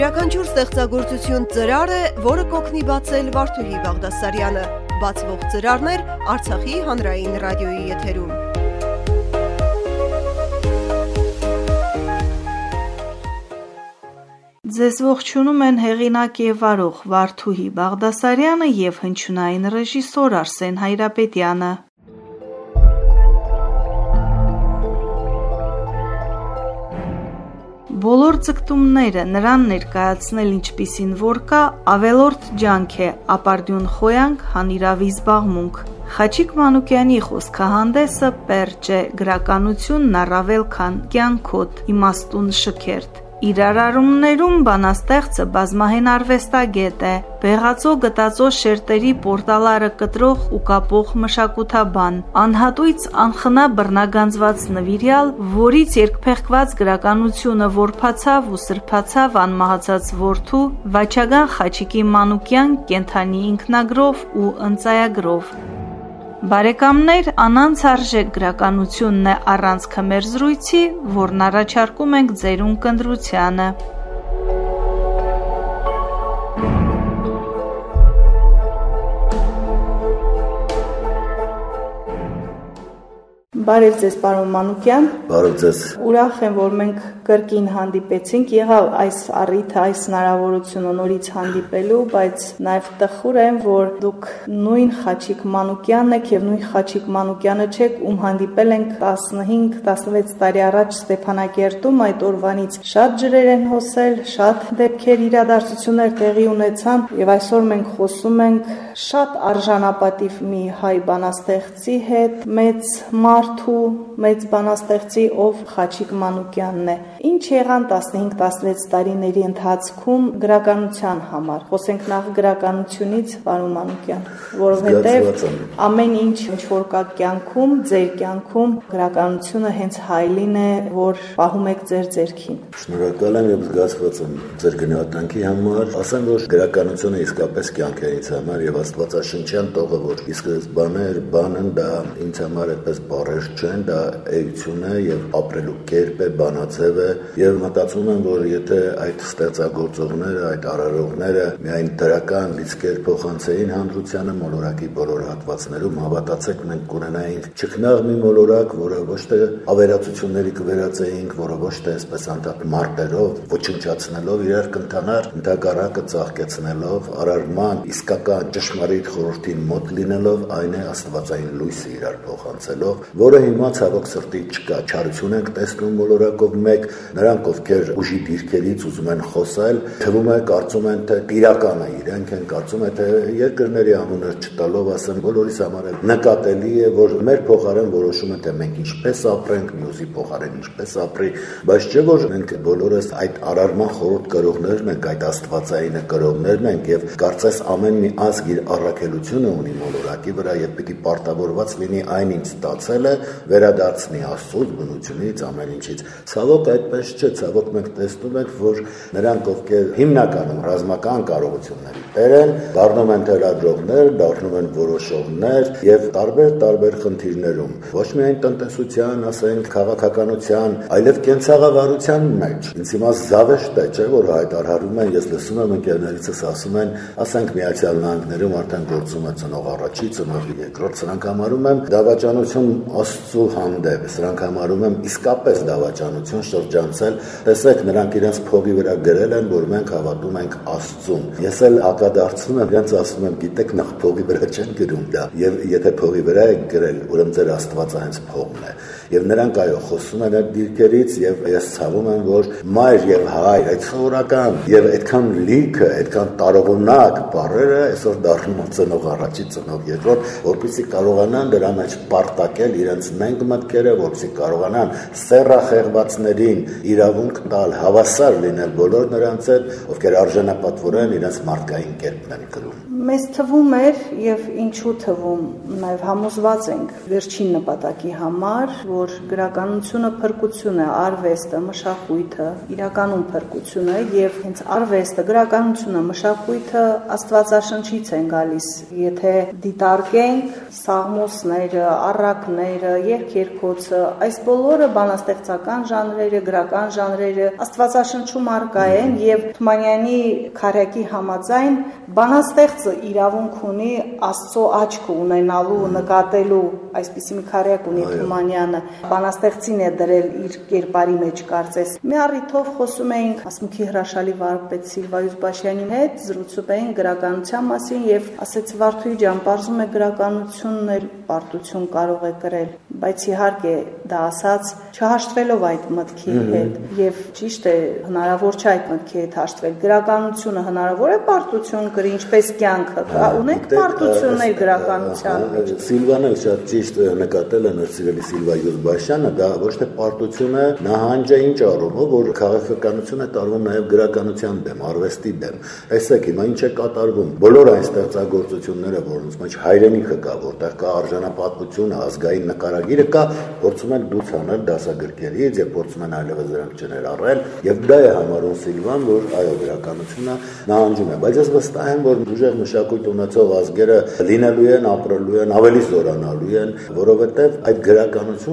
Յուրաքանչյուր ստեղծագործություն ծրար է, որը կօգնի բացել Վարդուհի Բաղդասարյանը։ Բացվող ծրարներ Արցախի հանրային ռադիոյի եթերում։ Ձեզ ողջունում են հեղինակ եւ վարող Վարդուհի Բաղդասարյանը եւ հնչյունային ռեժիսոր Արսեն Հայրապետյանը։ Բոլոր ձգտումները նրան ներկայացնել ինչպիսին որ կա, ավելորդ ջանք է, ապարդյուն խոյանք, հանիրավի զբաղմունք։ Խաչիկ Մանուկյանի խոսքահանդեսը պերճ է, գրականությունն առավել քան կյանքոտ, իմաստուն շքերթ։ Իր արարումներում բանաստեղծը բազմահեն արվեստագետ է, բեղածո գտածո շերտերի պորտալարը կտրող ու կապող մշակութաբան, անհատույց անխնա բռնագանձված նվիրյալ, որից երկփեղկված գրականությունը որփացավ ու սրբացավ անմահացած որդու Վաչագան Խաչիկի Մանուկյան կենթանի ինքնագրով ու ընծայագրով։ Բարեկամներ, անանց արժեք գրականությունն է առանցքը մեր զրույցի, որն առաջարկում ենք ձեր ունկնդրությանը։ Բարև ձեզ, պարոն Մանուկյան։ Բարև ձեզ։ Ուրախ եմ, որ մենք կրկին հանդիպեցինք, եղավ այս առիթը, այս հնարավորությունը նորից հանդիպելու, բայց նաև տխուր եմ, որ դուք նույն Խաչիկ Մանուկյանն եք եւ նույն Խաչիկ Մանուկյանը չեք, ում հանդիպել ենք 15-16 տարի առաջ Ստեփանակերտում, այդ օրվանից շատ ջրեր են հոսել, շատ դեպքեր իրադարձություններ տեղի ունեցան եւ այսօր մենք խոսում ենք շատ արժանապատիվ մի հայ բանաստեղծի հետ, մեծ մարդու, մեծ բանաստեղծի, ով Խաչիկ Մանուկյանն է։ Ինչ եղան 15-16 տարիների ընթացքում գրականության համար։ Խոսենք նախ գրականությունից, պարոն Մանուկյան, որովհետև ամեն ինչ ինչ որ կա կյանքում, ձեր կյանքում գրականությունը հենց հայլին է, որ պահում եք ձեր ձերքին։ Շնորհակալ եմ եւ զգացված եմ ձեր գնահատանքի համար։ Ասեմ, որ գրականությունը իսկապես կյանք է ինձ համար եւ Աստվածաշնչյան տողը, որ ի սկզբանե էր բանն, դա ինձ համար այդպես բառեր չեն, դա էություն է եւ ապրելու կերպ է, բանաձև է եւ մտածում եմ, որ եթե այդ ստեղծագործողները, այդ արարողները միայն դրական լիցքեր փոխանցեին հանրությանը մոլորակի բոլոր հատվածներում, հավատացեք մենք կունենայինք ճկնաղ մի մոլորակ, որը ոչ թե ավերածությունների կվերածեինք, որը ոչ թե այսպես անդադ մարտերով, ոչնչացնելով իրար կընթանար, ընդհակառակը ծաղկեցնելով, արարման իսկական ճշմարիտ խորհրդին մոտ լինելով, այն է աստվածային լույսը իրար փոխանցելով, որը հիմա ցավոք սրտի չկա, չարություն ենք տեսնում մոլորակով մեկ, նրանք ովքեր ուժի դիրքերից ուզում են խոսել, թվում է կարծում են թե իրական է իրենք են կարծում է թե երկրների անունը չտալով ասեն բոլորիս համար նկատելի է որ մեր փոխարեն որոշում են թե մենք ինչպես ապրենք, մյուսի փոխարեն ինչպես ապրի, բայց չէ որ մենք բոլորս այդ արարման խորհուրդ կրողներն ենք, այդ աստվածային կրողներն ենք եւ կարծես ամեն մի ազգ իր առաքելությունը ունի մոլորակի վրա եւ պիտի պարտավորված լինի այն ինչ ստացել է վերադարձնի աստծոց բնությունից ամեն ինչից ցավոք այդպես չէ, ցավոք մենք տեսնում ենք, որ նրանք ովքեր հիմնականում ռազմական կարողությունների տեր են, դառնում են թերադրողներ, դառնում են որոշողներ եւ տարբեր-տարբեր խնդիրներում, ոչ միայն տնտեսության, ասենք, քաղաքականության, այլև կենցաղավարության մեջ։ Ինձ հիմա զավեշտ է, չէ, որ հայտարարում են, ես լսում եմ ընկերներիցս ասում են, ասենք Միացյալ Նահանգներում արդեն գործում է ծնող առաջի, ծնող երկրորդ, սրանք համարում եմ դավաճանություն Աստծո հանդեպ, սրանք համարում եմ իսկապես դավաճանություն շրջանցել, տեսեք նրանք իրենց փողի վրա գրել են, որ մենք հավատում ենք Աստծուն։ Ես էլ հակադարձում եմ, իրենց ասում եմ, գիտեք, նախ փողի վրա չեն գրում դա, եւ եթե փողի վրա եք գրել, ուրեմն ձեր Աստվածը հենց փողն է եւ նրանք այո խոսում են այդ դիրքերից եւ ես ցավում եմ որ մայր եւ հայր այդ սովորական եւ այդքան լիքը այդքան տարողունակ բառերը այսօր դառնում են ծնող առաջի ծնող երկրորդ որպեսզի կարողանան դրա մեջ պարտակել իրենց նենք մտքերը որպեսզի կարողանան սերախեղվածներին իրավունք տալ հավասար լինել բոլոր նրանց հետ ովքեր արժանապատվորեն իրենց մարդկային կերպն են գրում Մեզ թվում էր եւ ինչու թվում, նաեւ համոզված ենք վերջին նպատակի համար, որ գրականությունը փրկություն է, արվեստը, մշակույթը, իրականում փրկություն է եւ հենց արվեստը, գրականությունը, մշակույթը Աստվածաշնչից են գալիս։ Եթե դիտարկենք սաղմոսները, առակները, երկերկոցը, այս բոլորը բանաստեղծական ժանրերը, գրական ժանրերը Աստվածաշնչում արկա են եւ Թումանյանի քարյակի համաձայն բանաստեղծը իրավունք ունի Աստծո աչքը ունենալու, նկատելու, այսպիսի մի քարյակ ունի Թումանյանը, բանաստեղծին է դրել իր կերպարի մեջ կարծես։ Մի առիթով խոսում էինք ասմուքի հրաշալի վարպետ Սիլվայոս Բաշյանի հետ, զրուցում էինք գրականության մասին եւ ասեց Վարդուի ջան, բարձում է գրականությունն էլ պարտություն կարող է կրել, բայց իհարկե դա ասած չհաշտվելով այդ մտքի հետ եւ ճիշտ է հնարավոր չէ այդ մտքի հետ հաշտվել գրականությունը հնարավոր է պարտություն կրի ինչպես կյանքը կա ունեք պարտություններ գրականության մեջ Սիլվան էլ շատ ճիշտ նկատել է նրսիրելի Սիլվա Յուզբաշյանը դա ոչ թե պարտություն է նահանջ է ինչ առումով որ քաղաքականությունը տարվում նաեւ գրականության դեմ արվեստի դեմ այսեք հիմա ինչ է կատարվում բոլոր այն ստեղծագործությունները որոնց մեջ հայրենիքը կա որտեղ կա արժանապատվությունը ազգային նկարագիրը կա փորձում են դուրս հանել դասագրքերից եւ փորձում են այլևս դրանք չներառել եւ դա է համարում Սիլվան որ այո գրականությունը նահանջում է բայց ես վստահ եմ որ ուժեղ մշակույթ ունեցող ազգերը լինելու են ապրելու են ավելի զորանալու են որովհետեւ այդ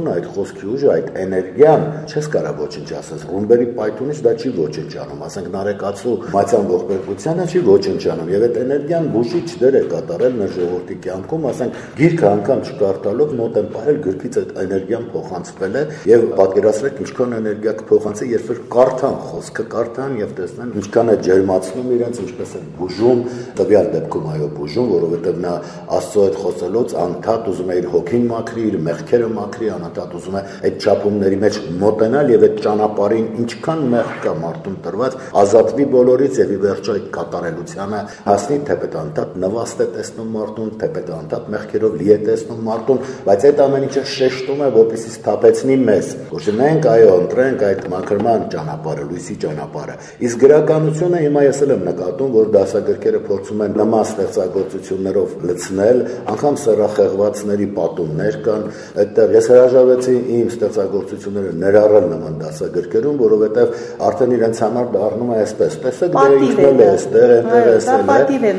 գրականությունը այդ խոսքի ուժը այդ էներգիան չես կարա ոչինչ ասես ռումբերի պայթունից դա չի ոչնչանում ասենք նարեկացու մացյան ողբերգությանը չի ոչնչանում եւ այդ էներգիան բուժիչ դեր է կատարել մեր ժողովրդի կյանքում ասենք գիրքը անգամ չկարտալով մոտ են ողել գրքից այդ էներգիան փոխանցվել է եւ պատկերացրեք ինչքան էներգիա կփոխանցի երբ որ կարդան խոսքը կարդան եւ տեսնեն ինչքան է ջերմացնում իրենց, ինչպես է բուժում, տվյալ դեպքում այո բուժում, որովհետեւ նա Աստծո հետ խոսելուց անդադ ուզում է իր հոգին մաքրի, իր մեղքերը մաքրի, անդադ ուզում է այդ ճապումների մեջ մոտենալ եւ այդ ճանապարհին ինչքան մեղք կա մարդուն տրված, ազատվի բոլորից եւ ի վերջո այդ կատարելությանը հասնի, թեպետ անդադ նվաստ է տեսնում մարդուն, թեպետ անդադ մեղքերով լի է տեսնում մարդուն, բայց այդ ամեն ինչը շեշտում է, որպեսզի սթափեցնի մեզ, որ մենք այո ընտրենք այդ մաքրման ճանապարհը, լույսի ճանապարհը։ Իսկ գրականությունը հիմա ես էլ եմ նկատում, որ դասագրքերը փորձում են նման ստեղծագործություններով լցնել, անգամ սեռախեղվածների պատումներ կան, այդտեղ ես հրաժարվեցի իմ ստեղծագործությունները ներառել նման դասագրքերում, որովհետև արդեն իրենց համար դառնում է այսպես։ Տեսեք, դե ինքն է այստեղ, այնտեղ էսել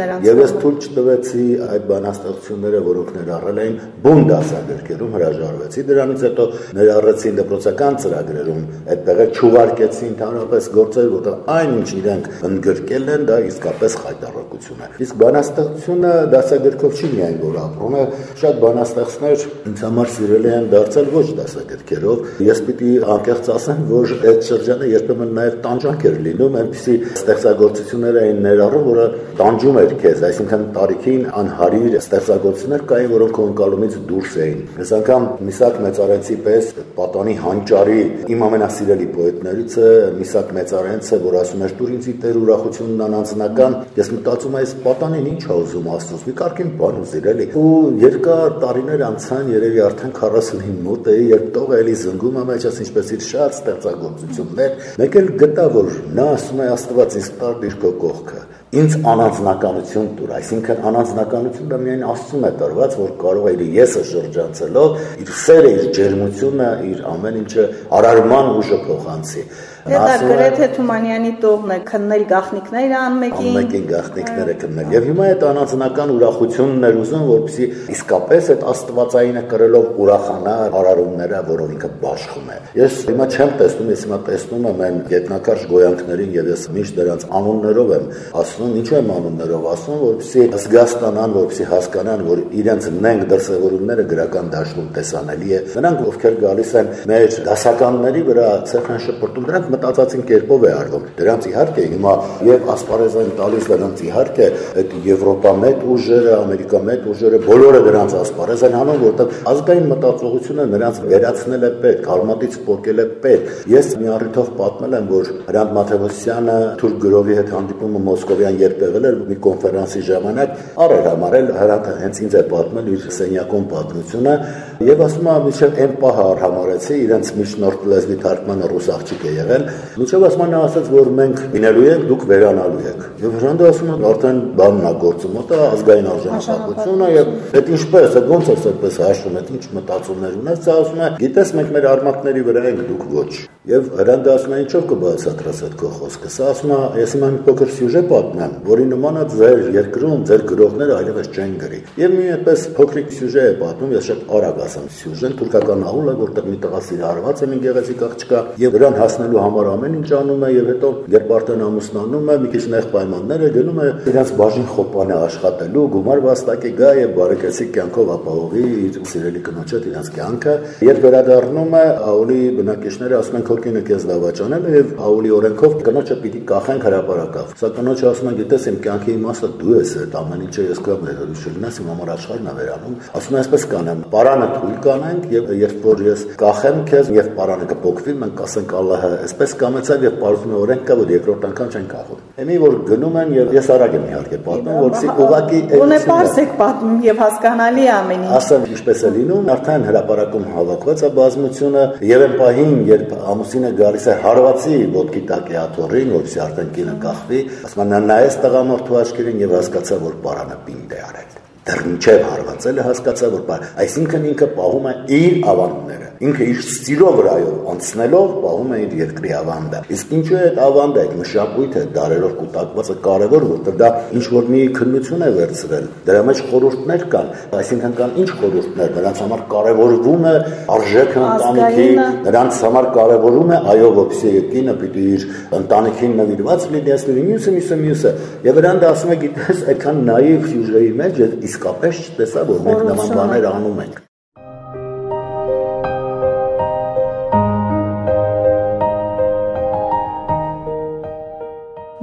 է։ Եվ ես թույլ չտվեցի այդ բանաստեղծությունները, որոնք ներառել էին բուն դասագրքերում հրաժարվեցի։ Դրանից հետո ներառեցի դպրոցական ծրագրերում, այդտեղ չուղարկեցի ընդհանրապես գործեր, որտեղ այն ինչ իրենք ընդգրկել են, դա իսկապես խայտարակություն է։ Իսկ բանաստեղծությունը դասագրքով չի միայն որ ապրում է, շատ բանաստեղծներ ինձ համար սիրելի են դարձել ոչ դասագրքերով։ Ես պիտի անկեղծ ասեմ, որ այդ շրջանը երբեմն նաև տանջանք էր լինում, այնպիսի ստեղծագործություններ էին ներառում, որը տանջում էր քեզ, այսինքն տարիքին անհարիր ստեղծագործություններ կային, որոնք ընկալումից դուրս էին։ Ես անգամ Միսակ Մեծարենցի պես պատանի հանճարի իմ ամենասիրելի պոետներից է Միսակ Մեծարենցը, որ ասում էր՝ «Տուր ինձ տեր ուրախությունն անանձնական»։ Ես մտածում եմ, այս պատանին ինչ է ուզում Աստծոս։ Մի կարգին բան ուզիր էլի։ Ու երկար տարիներ անցան, երևի արդեն 40-ին մոտ է, երբ տողը էլի զնգում է մեջ, ասես ինչպես իր շատ ստեղծագործություններ, մեկ էլ գտա, որ նա ասում է Աստված ինձ տար իր քո կողքը ինձ անանձնականություն տուր, այսինքն անանձնականությունը միայն Աստծուն է տրված, որ կարող է իր եսը շրջանցելով, իր սերը, իր ջերմությունը, իր ամեն ինչը արարման ուժը փոխանցի։ Դա գրեթե Թումանյանի տողն է քննել գախնիկները անմեկին։ Անմեկին գախնիկները քննել։ Եւ հիմա այդ անանձնական ուրախությունն էր ուզում, որպեսզի իսկապես այդ աստվածայինը կրելով ուրախանա արարումները, որով ինքը բաշխում է։ Ես հիմա չեմ տեսնում, ես հիմա տեսնում եմ այն գետնակարճ գոյանքներին եւ ես միշտ դրանց անուններով եմ ասում, ինչու եմ անուններով ասում, որպեսզի զգաստանան, որպեսզի հասկանան, որ իրենց նենք դրսևորումները գրական դաշտում տեսանելի է։ Նրանք ովքեր գալիս են մեր դասականների վրա ցեխան շփորտում, դրանք մտածածին կերպով է արվում։ Դրանց իհարկե հիմա եւ ասպարեզային տալիս դրանց իհարկե այդ Եվրոպա մեծ ուժերը, Ամերիկա մեծ ուժերը բոլորը դրանց ասպարեզ են անում, որտեղ ազգային մտածողությունը նրանց վերացնել է պետք, արմատից փոկել է պետք։ Ես մի առիթով պատմել եմ, որ Հրանտ Մաթեոսյանը Թուրք գրողի հետ հանդիպումը Մոսկովյան երբ եղել էր մի կոնֆերանսի ժամանակ, առեր համարել Հրանտը հենց ինձ է պատմել իր սենյակում պատմությունը, Եվ ասում եմ, միջև այն պահը արհամարեցի, իրենց միջնորդ լեզվի թարգմանը ռուս աղջիկ է եղել։ Միջև ասում եմ, նա ասաց, որ մենք լինելու ենք, դուք վերանալու եք։ Եվ Հրանտը ասում է, արդեն բանն է գործում, դա ազգային արժանապատվությունը եւ այդ ինչպես, այդ ոնց է այդպես հաշվում, այդ ինչ մտածումներ ունես, դա ասում է, գիտես, մենք մեր արմատների վրա ենք, դուք ոչ։ Եւ Հրանտը ասում է, ինչով կբացատրես այդ քո խոսքը։ Սա ասում է, ես իմ փոքր սյուժե պատմեմ, որի նմանը ձեր երկրում ձեր գրողները այլևս չեն գրի։ Եվ մի այդպես փոքրիկ սյուժե է պատմում, ես շատ արագ ասեմ սյուժեն, թուրքական ահուլ է, որտեղ մի տղա սիրահարված է մի գեղեցիկ աղջկա եւ դրան հասնելու համար ամեն ինչ անում է եւ հետո երբ արդեն ամուսնանում է, մի քիչ նեղ պայմաններ է գնում է իրաց բաժին խոպան է աշխատելու, գումար վաստակի գա եւ բարեկեցիկ կյանքով ապահովի իր սիրելի կնոջը իրաց կյանքը։ Երբ վերադառնում է, Աուլի բնակիչները ասում են քո կինը քեզ դավաճանել է եւ Աուլի օրենքով կնոջը պիտի կախենք հրաապարակավ։ Սա կնոջը ասում է, գիտես, իմ կյանքի իմաստը դու ես, այդ ամեն ինչը ես կա վերադու չլինես, իմ համար աշխարհն է վերանում։ Ասում է, այսպես կանեմ, պարանը թույլ կանենք եւ երբ որ ես կախեմ քեզ եւ պարանը կփոկվի, մենք կասենք Ալլահը այսպես կամեցավ եւ է օրենք կա, որ երկրորդ անգամ չեն կախում։ Էմի որ գնում են եւ ես արագ եմ իհարկե պատմում, որպեսզի ուղակի Ունե པարս եք պատմում եւ հասկանալի ամեն ինչ։ Ասեմ ինչպես է լինում, արդեն հրաապարակում հավաքված է բազմությունը եւ այն պահին, երբ ամուսինը գալիս է հարվածի ոտքի տակ է աթորին, որպեսզի արդեն կինը կախվի, ասում նա նայեց տղամարդու աչքերին եւ հասկացա, որ պարանը պինդ է արել դեռ մինչև հարվածելը հասկացա որ այսինքն ինքը պահում է իր ավանդները ինքը իր ստիլով վրայով անցնելով պահում է իր երկրի ավանդը իսկ ինչու է այդ ավանդը այդ մշակույթը դարերով կուտակվածը կարևոր որտեղ դա ինչ որ մի քննություն է վերցրել դրա մեջ խորհուրդներ կան այսինքն կան ինչ խորհուրդներ նրանց համար կարևորվում է արժեքը ընտանիքի նրանց համար կարևորում է այո որպեսզի կինը պիտի իր ընտանիքին նվիրված լինի ասում մյուսը մյուսը մյուսը եւ նրան դա ասում է գիտես այդքան նաիվ ֆյուժեի մեջ իսկապես չտեսա որ մենք նման բաներ անում ենք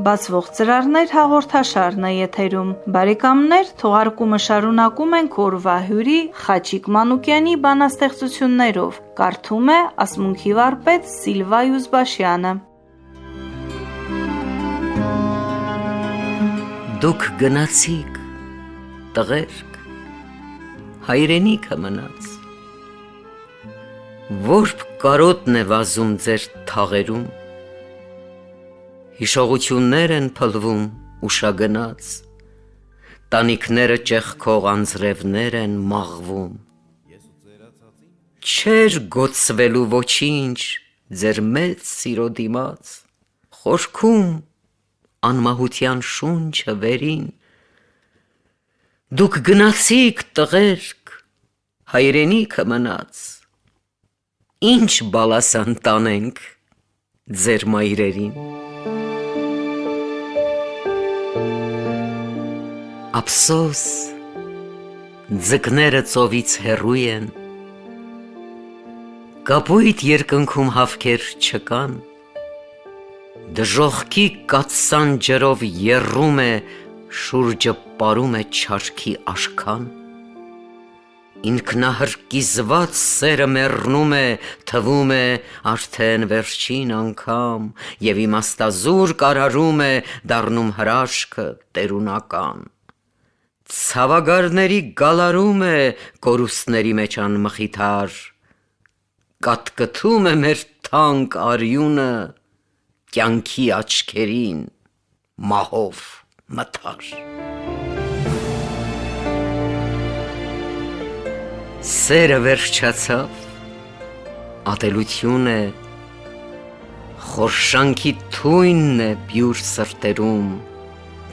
Բացվող ծրարներ հաղորդաշարն է եթերում։ Բարեկամներ, թողարկումը շարունակում ենք օրվա հյուրի Խաչիկ Մանուկյանի բանաստեղծություններով։ Կարդում է Ասմունքի վարպետ Սիլվա Յուզբաշյանը։ Դուք գնացիք տղերք հայրենիքը մնաց Որբ կարոտն է վազում ձեր թաղերում Հիշողություններ են փլվում ուշագնաց, տանիքները ճեղքող անձրևներ են մաղվում։ Չեր գոցվելու ոչինչ ձեր մեծ սիրո դիմաց, խորքում անմահության շունչը վերին։ Դուք գնացիք տղերք, հայրենիքը մնաց, ինչ բալասան տանենք ձեր մայրերին։ Ափսոս ձկները ծովից հեռու են Կապույտ երկնքում հավքեր չկան Դժողքի կացան ջրով երրում է շուրջը ապարում է չարքի աշքան Ինքնահրկիզված սերը մեռնում է, թվում է արդեն վերջին անգամ, եւ իմաստազուր կարարում է, դառնում հրաշքը տերունական։ Ցավագարների գալարում է կորուստների մեջ անմխիթար Կատկթում է մեր թանկ արյունը կյանքի աչքերին մահով մթար Սերը վերջացավ ատելություն է խորշանքի թույնն է բյուր սրտերում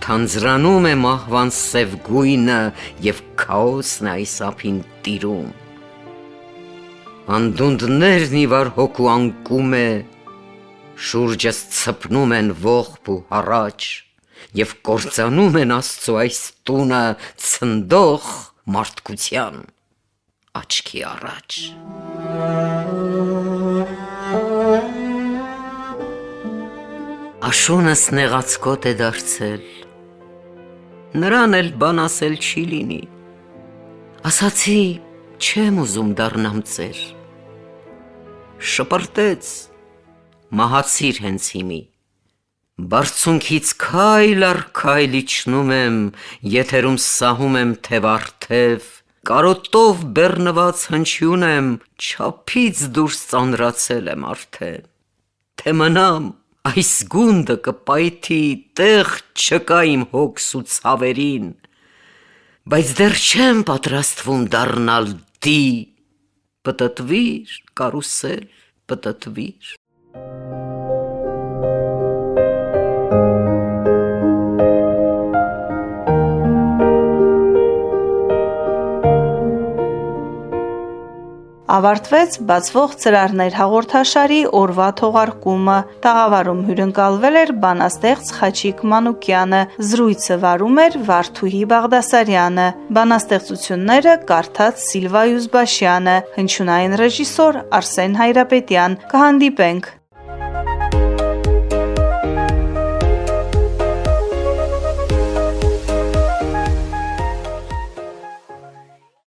թանձրանում է մահվան սև գույնը եւ քաոսն այս ափին տիրում անդունդներն իվար հոգու անկում է շուրջս ցպնում են ողբ ու հառաչ եւ կործանում են աստծո այս տունը ցնդող մարդկության աչքի առաջ Աշունս նեղացկոտ է դարձել նրան էլ բան ասել չի լինի։ Ասացի, չեմ ուզում դառնամ ծեր։ Շպրտեց, մահացիր հենց հիմի։ Բարձունքից քայլ առ քայլ իջնում եմ, եթերում սահում եմ թև արդև, կարոտով բեռնված հնչյուն եմ, չափից դուրս ծանրացել եմ արդեն։ Թե մնամ այս գունդը կպայթի, տեղ չկա իմ հոգս ու ցավերին, բայց դեռ չեմ պատրաստվում դառնալ դի, պտտվիր, կարուսել, պտտվիր։ ավարտվեց բացվող ծրարներ հաղորդաշարի օրվա թողարկումը։ Տաղավարում հյուրընկալվել էր բանաստեղծ Խաչիկ Մանուկյանը, զրույցը վարում էր Վարդուհի Բաղդասարյանը, բանաստեղծությունները կարդաց Սիլվա Յուզբաշյանը, հնչյունային ռեժիսոր Արսեն Հայրապետյան։ Կհանդիպենք